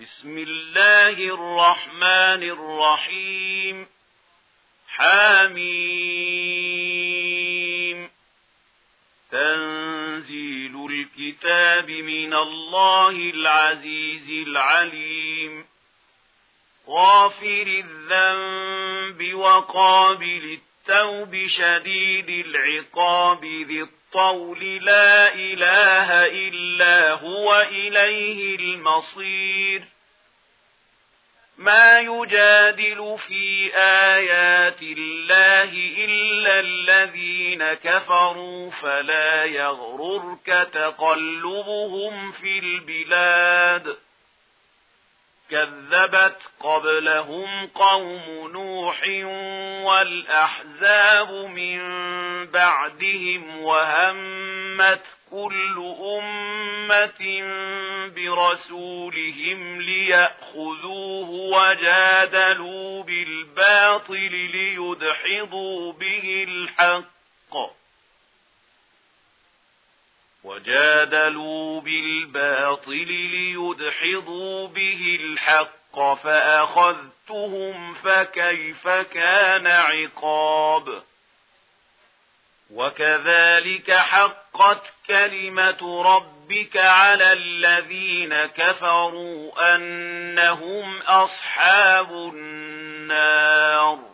بسم الله الرحمن الرحيم. حاميم تنزيل الكتاب من الله العزيز العليم. غافر الذنب وقابل فاستفتوا بشديد العقاب ذي الطول لا إله إلا هو إليه المصير. ما يجادل في آيات الله إلا الذين كفروا فلا يغررك تقلبهم في البلاد. كذبت قبلهم قوم نوح والأحزاب من بعدهم وهمت كل أمة برسولهم ليأخذوه وجادلوا بالباطل ليدحضوا به الحق وجادلوا بالباطل ليدحضوا به الحق الحق فأخذتهم فكيف كان عقاب وكذلك حقت كلمة ربك على الذين كفروا أنهم أصحاب النار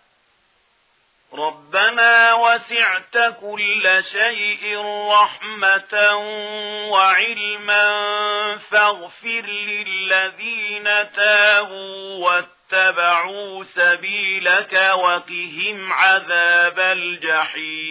ربنا وسعت كل شيء رحمة وعلما فاغفر للذين تاهوا واتبعوا سبيلك وقهم عذاب الجحيم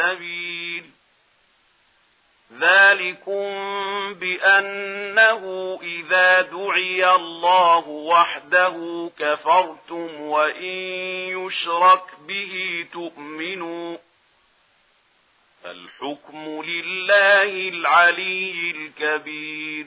السبيل. ذلكم بأنه إذا دعي الله وحده كفرتم وإن يشرك به تؤمنوا. الحكم لله العلي الكبير.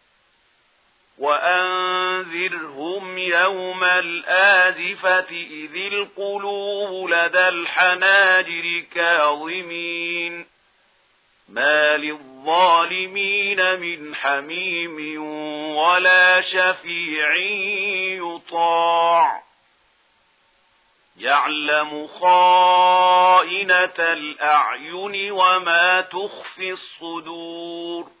وأنذرهم يوم الآذفة إذ القلوب لدى الحناجر كاظمين ما للظالمين من حميم ولا شفيع يطاع يعلم خائنة الأعين وما تخفي الصدور